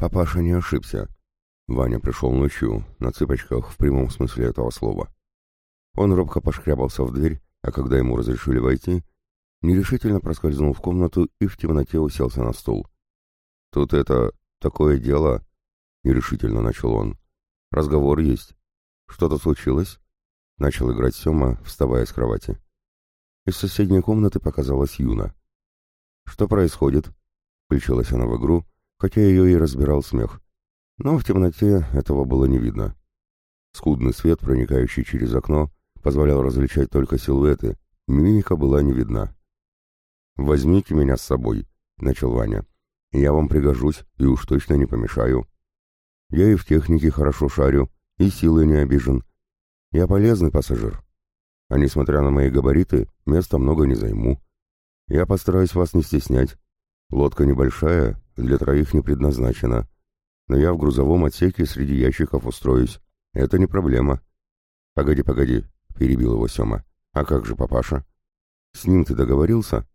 Папаша не ошибся. Ваня пришел ночью, на цыпочках, в прямом смысле этого слова. Он робко пошкрябался в дверь, а когда ему разрешили войти, нерешительно проскользнул в комнату и в темноте уселся на стул. «Тут это... такое дело...» — нерешительно начал он. «Разговор есть. Что-то случилось?» — начал играть Сема, вставая с кровати. Из соседней комнаты показалась Юна. «Что происходит?» — включилась она в игру, хотя ее и разбирал смех но в темноте этого было не видно. Скудный свет, проникающий через окно, позволял различать только силуэты, мимика была не видна. «Возьмите меня с собой», — начал Ваня. «Я вам пригожусь и уж точно не помешаю. Я и в технике хорошо шарю, и силой не обижен. Я полезный пассажир. А несмотря на мои габариты, места много не займу. Я постараюсь вас не стеснять. Лодка небольшая, для троих не предназначена но я в грузовом отсеке среди ящиков устроюсь. Это не проблема. Погоди, погоди, перебил его Сема. А как же папаша? С ним ты договорился?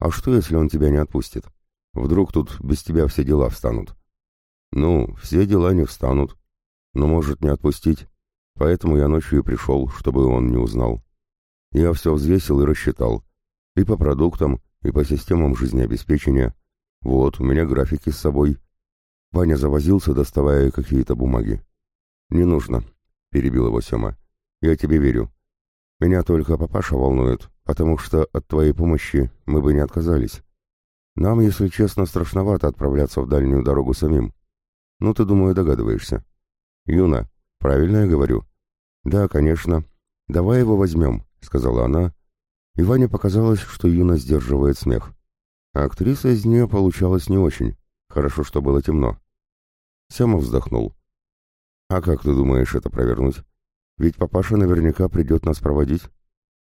А что, если он тебя не отпустит? Вдруг тут без тебя все дела встанут? Ну, все дела не встанут. Но может не отпустить. Поэтому я ночью и пришел, чтобы он не узнал. Я все взвесил и рассчитал. И по продуктам, и по системам жизнеобеспечения. Вот, у меня графики с собой. Ваня завозился, доставая какие-то бумаги. «Не нужно», — перебил его Сема. «Я тебе верю. Меня только папаша волнует, потому что от твоей помощи мы бы не отказались. Нам, если честно, страшновато отправляться в дальнюю дорогу самим. Ну, ты, думаю, догадываешься. Юна, правильно я говорю?» «Да, конечно. Давай его возьмем», — сказала она. И Ване показалось, что Юна сдерживает смех. А актриса из нее получалась не очень. Хорошо, что было темно. Сема вздохнул. «А как ты думаешь это провернуть? Ведь папаша наверняка придет нас проводить.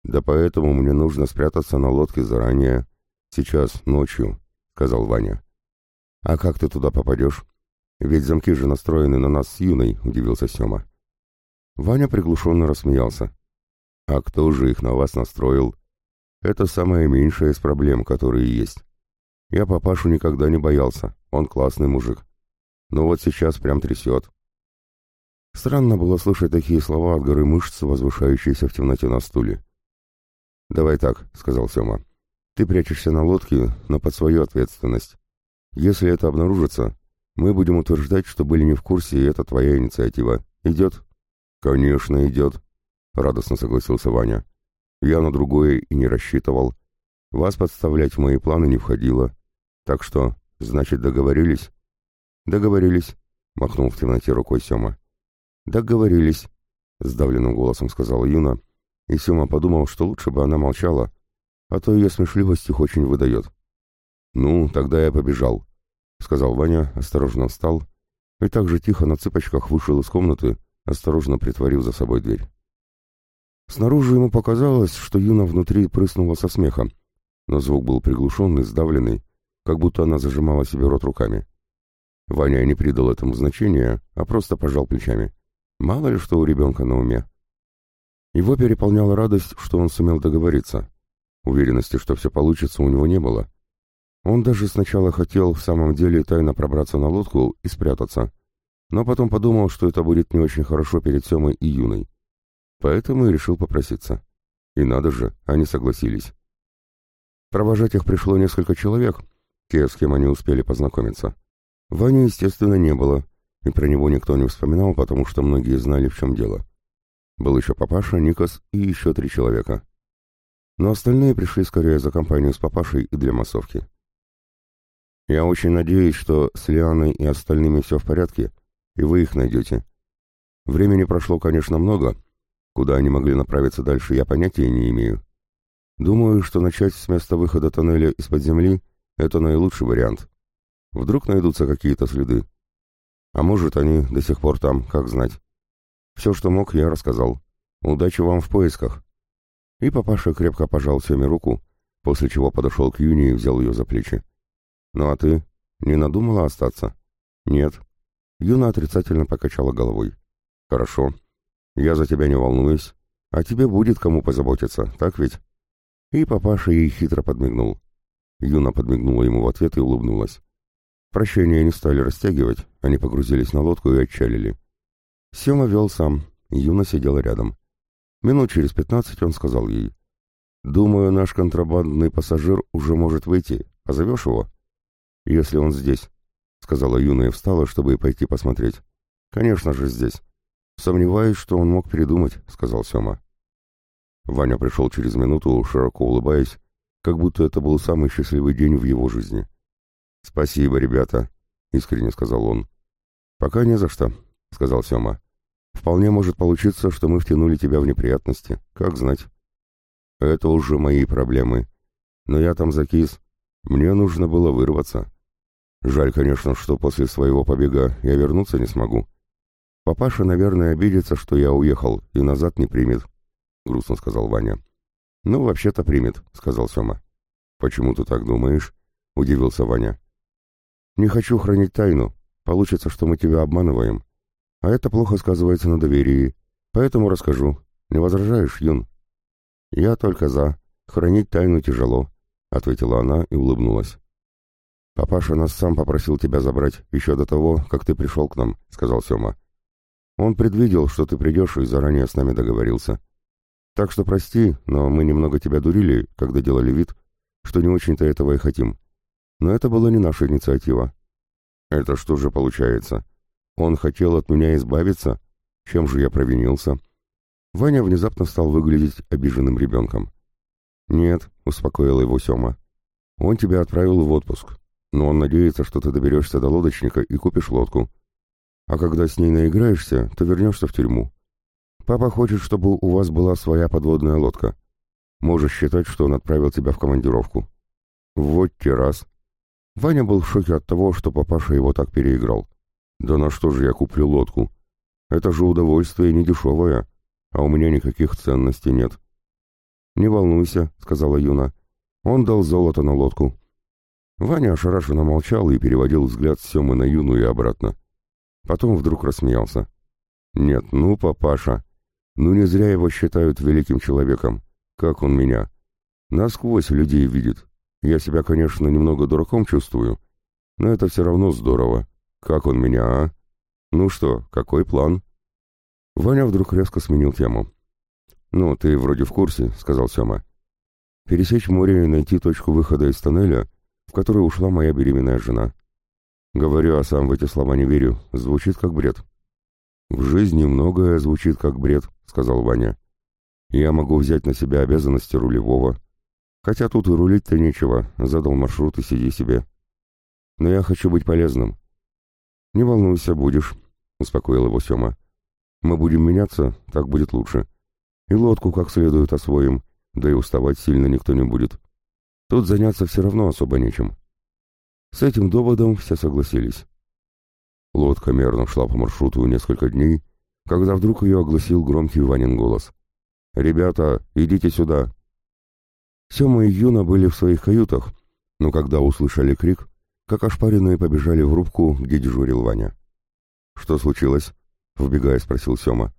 Да поэтому мне нужно спрятаться на лодке заранее. Сейчас, ночью», — сказал Ваня. «А как ты туда попадешь? Ведь замки же настроены на нас с Юной», — удивился Сема. Ваня приглушенно рассмеялся. «А кто же их на вас настроил? Это самая меньшая из проблем, которые есть. Я папашу никогда не боялся, он классный мужик. Но вот сейчас прям трясет. Странно было слышать такие слова от горы мышц, возвышающейся в темноте на стуле. «Давай так», — сказал Сема. «Ты прячешься на лодке, но под свою ответственность. Если это обнаружится, мы будем утверждать, что были не в курсе, и это твоя инициатива. Идет?» «Конечно, идет», — радостно согласился Ваня. «Я на другое и не рассчитывал. Вас подставлять в мои планы не входило. Так что, значит, договорились? Договорились, махнул в темноте рукой Сема. Договорились, сдавленным голосом сказала Юна, и Сема подумал, что лучше бы она молчала, а то ее смешливость их очень выдает. «Ну, тогда я побежал», — сказал Ваня, осторожно встал и так же тихо на цыпочках вышел из комнаты, осторожно притворив за собой дверь. Снаружи ему показалось, что Юна внутри прыснула со смеха, но звук был приглушенный, сдавленный, как будто она зажимала себе рот руками. Ваня не придал этому значения, а просто пожал плечами. Мало ли что у ребенка на уме. Его переполняла радость, что он сумел договориться. Уверенности, что все получится, у него не было. Он даже сначала хотел в самом деле тайно пробраться на лодку и спрятаться, но потом подумал, что это будет не очень хорошо перед Семой и Юной. Поэтому и решил попроситься. И надо же, они согласились. Провожать их пришло несколько человек, те, с кем они успели познакомиться. Вани, естественно, не было, и про него никто не вспоминал, потому что многие знали, в чем дело. Был еще папаша, Никос и еще три человека. Но остальные пришли скорее за компанию с папашей и для массовки. Я очень надеюсь, что с Лианой и остальными все в порядке, и вы их найдете. Времени прошло, конечно, много. Куда они могли направиться дальше, я понятия не имею. Думаю, что начать с места выхода тоннеля из-под земли это наилучший вариант. Вдруг найдутся какие-то следы. А может, они до сих пор там, как знать. Все, что мог, я рассказал. Удачи вам в поисках. И папаша крепко пожал Семе руку, после чего подошел к Юне и взял ее за плечи. «Ну а ты? Не надумала остаться?» «Нет». Юна отрицательно покачала головой. «Хорошо. Я за тебя не волнуюсь. А тебе будет кому позаботиться, так ведь?» И папаша ей хитро подмигнул. Юна подмигнула ему в ответ и улыбнулась. Прощение не стали растягивать, они погрузились на лодку и отчалили. Сема вел сам, Юна сидела рядом. Минут через пятнадцать он сказал ей. «Думаю, наш контрабандный пассажир уже может выйти. Позовешь его?» «Если он здесь», — сказала Юна и встала, чтобы пойти посмотреть. «Конечно же здесь. Сомневаюсь, что он мог передумать», — сказал Сема. Ваня пришел через минуту, широко улыбаясь, как будто это был самый счастливый день в его жизни. «Спасибо, ребята», — искренне сказал он. «Пока не за что», — сказал Сема. «Вполне может получиться, что мы втянули тебя в неприятности. Как знать?» «Это уже мои проблемы. Но я там закис. Мне нужно было вырваться. Жаль, конечно, что после своего побега я вернуться не смогу. Папаша, наверное, обидится, что я уехал, и назад не примет», — грустно сказал Ваня. «Ну, вообще-то примет», — сказал Сема. «Почему ты так думаешь?» — удивился Ваня. Не хочу хранить тайну. Получится, что мы тебя обманываем. А это плохо сказывается на доверии. Поэтому расскажу. Не возражаешь, Юн? Я только за. Хранить тайну тяжело, — ответила она и улыбнулась. «Папаша нас сам попросил тебя забрать еще до того, как ты пришел к нам», — сказал Сема. «Он предвидел, что ты придешь и заранее с нами договорился. Так что прости, но мы немного тебя дурили, когда делали вид, что не очень-то этого и хотим. Но это была не наша инициатива. Это что же получается? Он хотел от меня избавиться? Чем же я провинился? Ваня внезапно стал выглядеть обиженным ребенком. «Нет», — успокоил его Сема. «Он тебя отправил в отпуск, но он надеется, что ты доберешься до лодочника и купишь лодку. А когда с ней наиграешься, то вернешься в тюрьму. Папа хочет, чтобы у вас была своя подводная лодка. Можешь считать, что он отправил тебя в командировку». «Вот те раз», Ваня был в шоке от того, что папаша его так переиграл. «Да на что же я куплю лодку? Это же удовольствие не дешевое, а у меня никаких ценностей нет». «Не волнуйся», — сказала Юна. «Он дал золото на лодку». Ваня ошарашенно молчал и переводил взгляд с Семы на Юну и обратно. Потом вдруг рассмеялся. «Нет, ну, папаша, ну не зря его считают великим человеком. Как он меня? Насквозь людей видит, я себя, конечно, немного дураком чувствую, но это все равно здорово. Как он меня, а? Ну что, какой план? Ваня вдруг резко сменил тему. «Ну, ты вроде в курсе», — сказал Сема. «Пересечь море и найти точку выхода из тоннеля, в который ушла моя беременная жена. Говорю, а сам в эти слова не верю. Звучит как бред». «В жизни многое звучит как бред», — сказал Ваня. «Я могу взять на себя обязанности рулевого, Хотя тут и рулить-то нечего, задал маршрут и сиди себе. Но я хочу быть полезным. Не волнуйся, будешь, успокоил его Сема. Мы будем меняться, так будет лучше. И лодку как следует освоим, да и уставать сильно никто не будет. Тут заняться все равно особо нечем. С этим доводом все согласились. Лодка мерно шла по маршруту несколько дней, когда вдруг ее огласил громкий Ванин голос. «Ребята, идите сюда!» Сема и Юна были в своих каютах, но когда услышали крик, как ошпаренные побежали в рубку, где дежурил Ваня. «Что случилось?» — вбегая спросил Сема.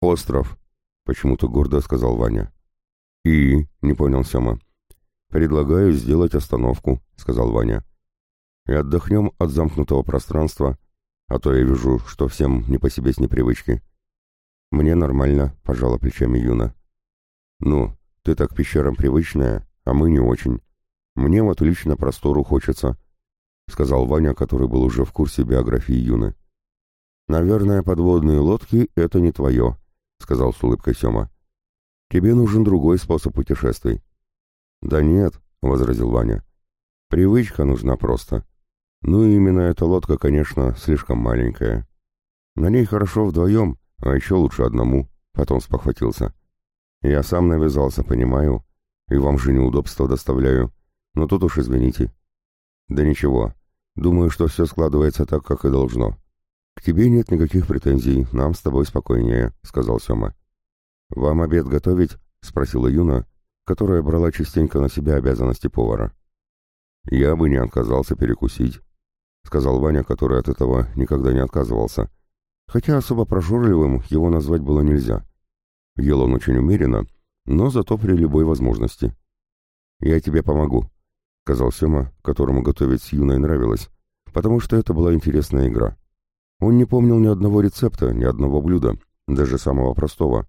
«Остров», — почему-то гордо сказал Ваня. «И?» — не понял Сема. «Предлагаю сделать остановку», — сказал Ваня. «И отдохнем от замкнутого пространства, а то я вижу, что всем не по себе с непривычки». «Мне нормально», — пожала плечами Юна. «Ну, ты так пещерам привычная, а мы не очень. Мне вот лично простору хочется», — сказал Ваня, который был уже в курсе биографии Юны. «Наверное, подводные лодки — это не твое», — сказал с улыбкой Сема. «Тебе нужен другой способ путешествий». «Да нет», — возразил Ваня. «Привычка нужна просто. Ну и именно эта лодка, конечно, слишком маленькая. На ней хорошо вдвоем, а еще лучше одному», — потом спохватился. Я сам навязался, понимаю, и вам же неудобства доставляю, но тут уж извините. Да ничего, думаю, что все складывается так, как и должно. К тебе нет никаких претензий, нам с тобой спокойнее, сказал Сема. Вам обед готовить? спросила Юна, которая брала частенько на себя обязанности повара. Я бы не отказался перекусить, сказал Ваня, который от этого никогда не отказывался, хотя особо прожорливым его назвать было нельзя. Ел он очень умеренно, но зато при любой возможности. «Я тебе помогу», — сказал Сема, которому готовить с юной нравилось, потому что это была интересная игра. Он не помнил ни одного рецепта, ни одного блюда, даже самого простого.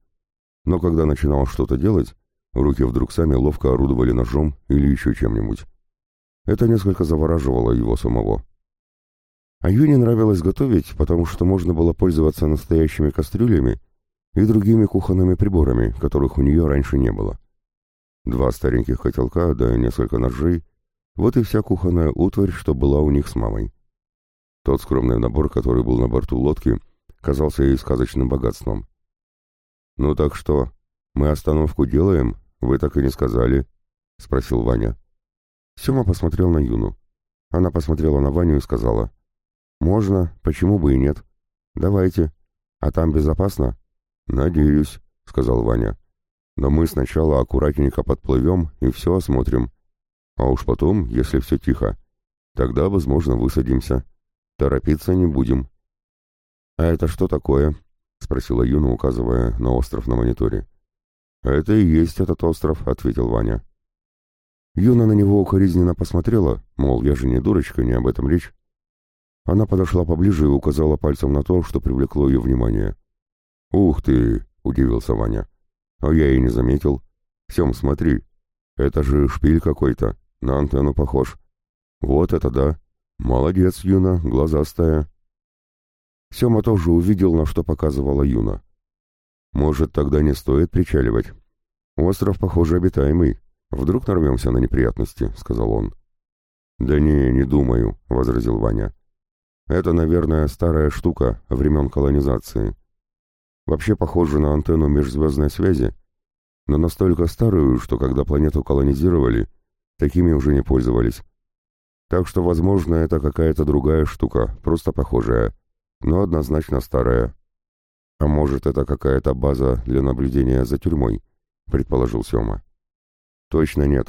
Но когда начинал что-то делать, руки вдруг сами ловко орудовали ножом или еще чем-нибудь. Это несколько завораживало его самого. А Юне нравилось готовить, потому что можно было пользоваться настоящими кастрюлями и другими кухонными приборами, которых у нее раньше не было. Два стареньких котелка, да несколько ножей — вот и вся кухонная утварь, что была у них с мамой. Тот скромный набор, который был на борту лодки, казался ей сказочным богатством. «Ну так что, мы остановку делаем? Вы так и не сказали?» — спросил Ваня. Сема посмотрел на Юну. Она посмотрела на Ваню и сказала — «Можно, почему бы и нет. Давайте. А там безопасно?» «Надеюсь», — сказал Ваня. «Но мы сначала аккуратненько подплывем и все осмотрим. А уж потом, если все тихо, тогда, возможно, высадимся. Торопиться не будем». «А это что такое?» — спросила Юна, указывая на остров на мониторе. «Это и есть этот остров», — ответил Ваня. Юна на него укоризненно посмотрела, мол, я же не дурочка, не об этом речь. Она подошла поближе и указала пальцем на то, что привлекло ее внимание. «Ух ты!» — удивился Ваня. «А я и не заметил. Сем, смотри, это же шпиль какой-то, на антенну похож. Вот это да! Молодец, Юна, глазастая!» Сема тоже увидел, на что показывала Юна. «Может, тогда не стоит причаливать? Остров, похоже, обитаемый. Вдруг нарвемся на неприятности», — сказал он. «Да не, не думаю», — возразил Ваня. Это, наверное, старая штука времен колонизации. Вообще похоже на антенну межзвездной связи, но настолько старую, что когда планету колонизировали, такими уже не пользовались. Так что, возможно, это какая-то другая штука, просто похожая, но однозначно старая. А может, это какая-то база для наблюдения за тюрьмой, предположил Сёма. Точно нет,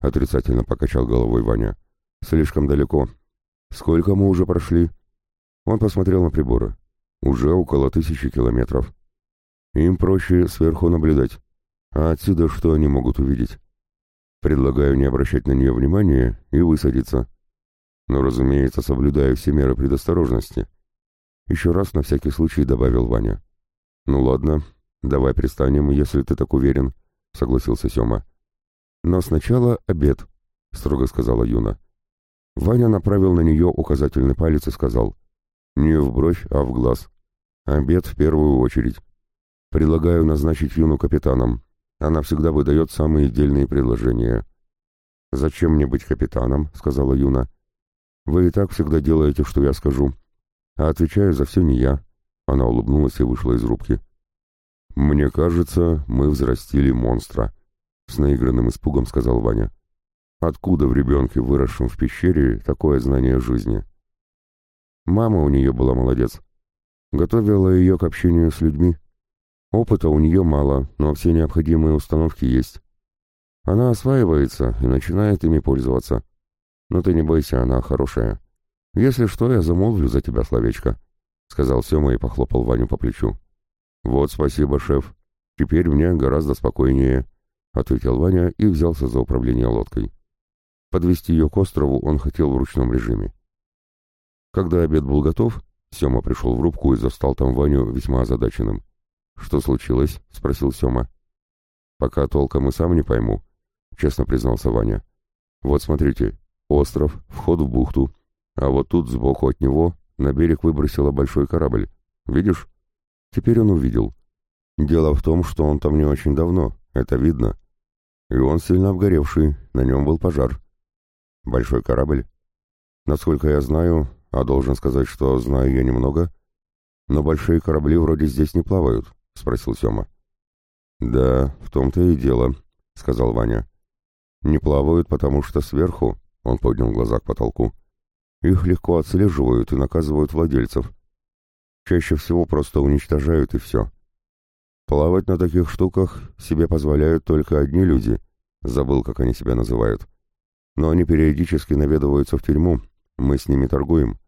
отрицательно покачал головой Ваня. Слишком далеко, «Сколько мы уже прошли?» Он посмотрел на приборы. «Уже около тысячи километров. Им проще сверху наблюдать. А отсюда что они могут увидеть? Предлагаю не обращать на нее внимания и высадиться. Но, разумеется, соблюдая все меры предосторожности». Еще раз на всякий случай добавил Ваня. «Ну ладно, давай пристанем, если ты так уверен», — согласился Сема. «Но сначала обед», — строго сказала Юна. Ваня направил на нее указательный палец и сказал, «Не в бровь, а в глаз. Обед в первую очередь. Предлагаю назначить Юну капитаном. Она всегда выдает самые дельные предложения». «Зачем мне быть капитаном?» — сказала Юна. «Вы и так всегда делаете, что я скажу. А отвечаю за все не я». Она улыбнулась и вышла из рубки. «Мне кажется, мы взрастили монстра», — с наигранным испугом сказал Ваня. Откуда в ребенке, выросшем в пещере, такое знание жизни? Мама у нее была молодец. Готовила ее к общению с людьми. Опыта у нее мало, но все необходимые установки есть. Она осваивается и начинает ими пользоваться. Но ты не бойся, она хорошая. Если что, я замолвлю за тебя словечко, — сказал Сема и похлопал Ваню по плечу. Вот спасибо, шеф. Теперь мне гораздо спокойнее, — ответил Ваня и взялся за управление лодкой. Подвести ее к острову он хотел в ручном режиме. Когда обед был готов, Сема пришел в рубку и застал там Ваню весьма озадаченным. «Что случилось?» — спросил Сема. «Пока толком и сам не пойму», — честно признался Ваня. «Вот смотрите, остров, вход в бухту, а вот тут сбоку от него на берег выбросило большой корабль. Видишь? Теперь он увидел. Дело в том, что он там не очень давно, это видно. И он сильно обгоревший, на нем был пожар. Большой корабль? Насколько я знаю, а должен сказать, что знаю я немного, но большие корабли вроде здесь не плавают, спросил Сёма. Да, в том-то и дело, сказал Ваня. Не плавают, потому что сверху, он поднял глаза к потолку, их легко отслеживают и наказывают владельцев. Чаще всего просто уничтожают и все. Плавать на таких штуках себе позволяют только одни люди, забыл, как они себя называют но они периодически наведываются в тюрьму, мы с ними торгуем.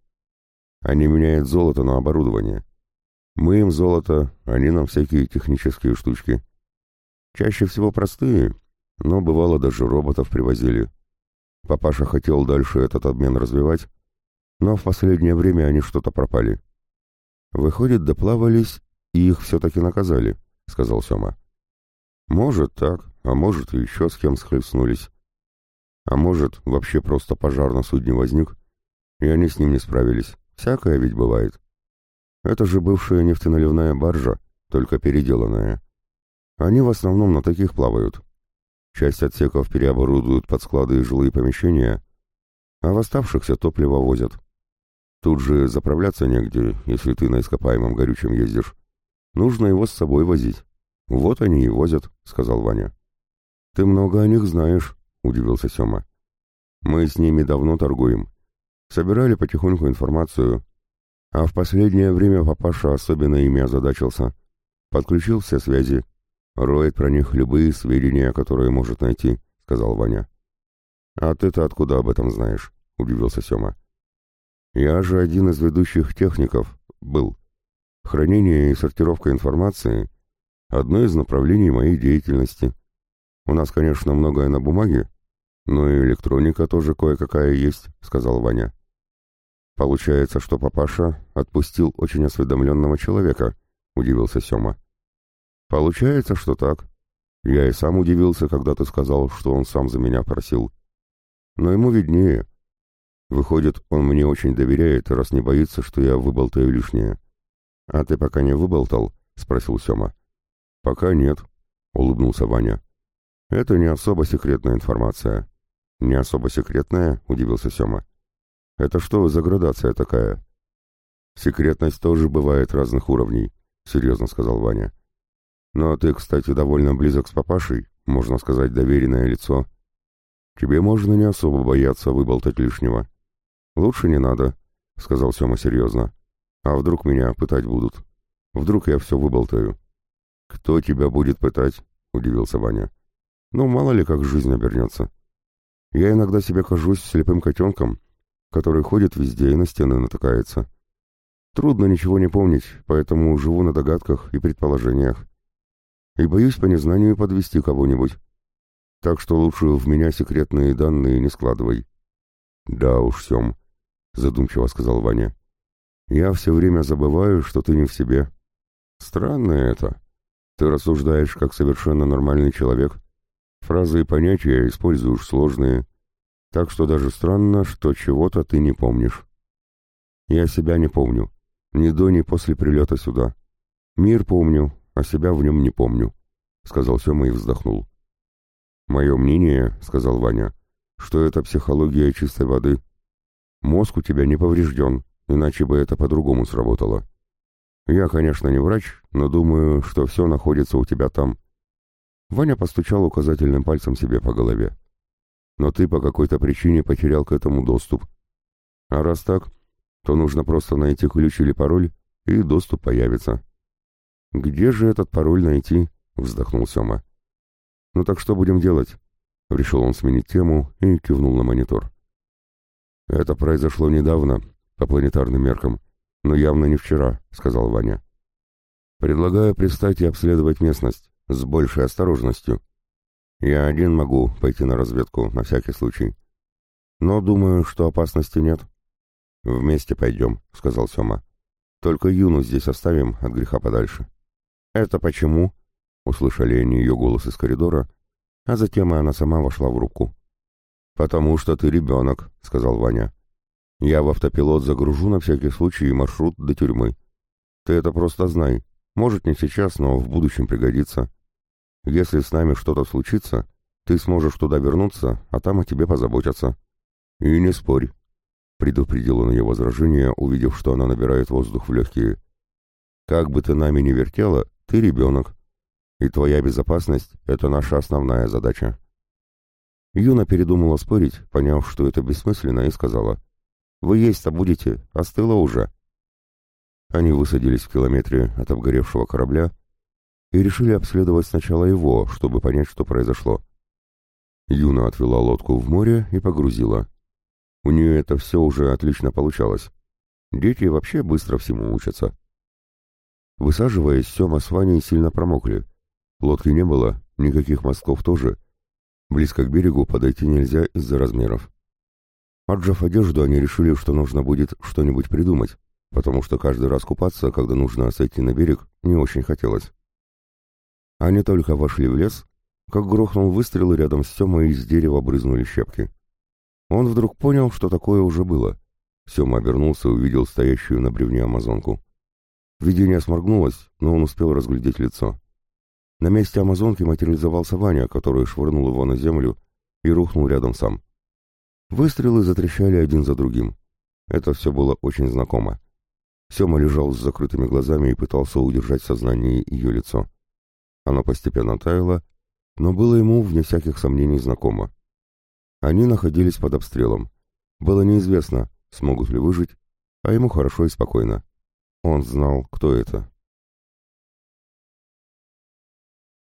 Они меняют золото на оборудование. Мы им золото, они нам всякие технические штучки. Чаще всего простые, но бывало даже роботов привозили. Папаша хотел дальше этот обмен развивать, но в последнее время они что-то пропали. Выходит, доплавались, и их все-таки наказали, — сказал Сема. Может так, а может и еще с кем схлестнулись. А может, вообще просто пожар на судне возник, и они с ним не справились. Всякое ведь бывает. Это же бывшая нефтеналивная баржа, только переделанная. Они в основном на таких плавают. Часть отсеков переоборудуют под склады и жилые помещения, а в оставшихся топливо возят. Тут же заправляться негде, если ты на ископаемом горючем ездишь. Нужно его с собой возить. Вот они и возят, — сказал Ваня. Ты много о них знаешь, — удивился Сема. Мы с ними давно торгуем. Собирали потихоньку информацию, а в последнее время папаша особенно ими озадачился. Подключил все связи, роет про них любые сведения, которые может найти, — сказал Ваня. «А ты-то откуда об этом знаешь?» — удивился Сема. «Я же один из ведущих техников был. Хранение и сортировка информации — одно из направлений моей деятельности. У нас, конечно, многое на бумаге, но и электроника тоже кое-какая есть», — сказал Ваня. «Получается, что папаша отпустил очень осведомленного человека», — удивился Сема. «Получается, что так. Я и сам удивился, когда ты сказал, что он сам за меня просил. Но ему виднее. Выходит, он мне очень доверяет, раз не боится, что я выболтаю лишнее. А ты пока не выболтал? Спросил Сема. Пока нет, улыбнулся Ваня. Это не особо секретная информация. Не особо секретная? Удивился Сема. Это что за градация такая? Секретность тоже бывает разных уровней, серьезно сказал Ваня. Но ты, кстати, довольно близок с папашей, можно сказать, доверенное лицо. Тебе можно не особо бояться выболтать лишнего. Лучше не надо, — сказал Сема серьезно. А вдруг меня пытать будут? Вдруг я все выболтаю? Кто тебя будет пытать? — удивился Ваня. Ну, мало ли, как жизнь обернется. Я иногда себе кажусь слепым котенком, который ходит везде и на стены натыкается. Трудно ничего не помнить, поэтому живу на догадках и предположениях. И боюсь по незнанию подвести кого-нибудь так что лучше в меня секретные данные не складывай. Да уж, Сем, задумчиво сказал Ваня. Я все время забываю, что ты не в себе. Странно это. Ты рассуждаешь как совершенно нормальный человек. Фразы и понятия используешь сложные. Так что даже странно, что чего-то ты не помнишь. Я себя не помню. Ни до, ни после прилета сюда. Мир помню, а себя в нем не помню, — сказал Сема и вздохнул. «Мое мнение, — сказал Ваня, — что это психология чистой воды. Мозг у тебя не поврежден, иначе бы это по-другому сработало. Я, конечно, не врач, но думаю, что все находится у тебя там». Ваня постучал указательным пальцем себе по голове. «Но ты по какой-то причине потерял к этому доступ. А раз так, то нужно просто найти ключ или пароль, и доступ появится». «Где же этот пароль найти?» — вздохнул Сема. «Ну так что будем делать?» Решил он сменить тему и кивнул на монитор. «Это произошло недавно, по планетарным меркам, но явно не вчера», — сказал Ваня. «Предлагаю пристать и обследовать местность с большей осторожностью. Я один могу пойти на разведку на всякий случай. Но думаю, что опасности нет». «Вместе пойдем», — сказал Сема. «Только Юну здесь оставим от греха подальше». «Это почему?» Услышали они ее голос из коридора, а затем и она сама вошла в рубку. «Потому что ты ребенок», — сказал Ваня. «Я в автопилот загружу на всякий случай маршрут до тюрьмы. Ты это просто знай. Может, не сейчас, но в будущем пригодится. Если с нами что-то случится, ты сможешь туда вернуться, а там о тебе позаботятся. И не спорь», — предупредил он ее возражение, увидев, что она набирает воздух в легкие. «Как бы ты нами ни вертела, ты ребенок, и твоя безопасность — это наша основная задача». Юна передумала спорить, поняв, что это бессмысленно, и сказала, «Вы есть-то будете, остыло уже». Они высадились в километре от обгоревшего корабля и решили обследовать сначала его, чтобы понять, что произошло. Юна отвела лодку в море и погрузила. У нее это все уже отлично получалось. Дети вообще быстро всему учатся. Высаживаясь, Сема с Ваней сильно промокли — Лодки не было, никаких мостков тоже. Близко к берегу подойти нельзя из-за размеров. Отжав одежду, они решили, что нужно будет что-нибудь придумать, потому что каждый раз купаться, когда нужно сойти на берег, не очень хотелось. Они только вошли в лес, как грохнул выстрел, рядом с Семой из дерева брызнули щепки. Он вдруг понял, что такое уже было. Сема обернулся и увидел стоящую на бревне амазонку. Видение сморгнулось, но он успел разглядеть лицо. На месте амазонки материализовался Ваня, который швырнул его на землю и рухнул рядом сам. Выстрелы затрещали один за другим. Это все было очень знакомо. Сема лежал с закрытыми глазами и пытался удержать в сознании ее лицо. Оно постепенно таяло, но было ему, вне всяких сомнений, знакомо. Они находились под обстрелом. Было неизвестно, смогут ли выжить, а ему хорошо и спокойно. Он знал, кто это.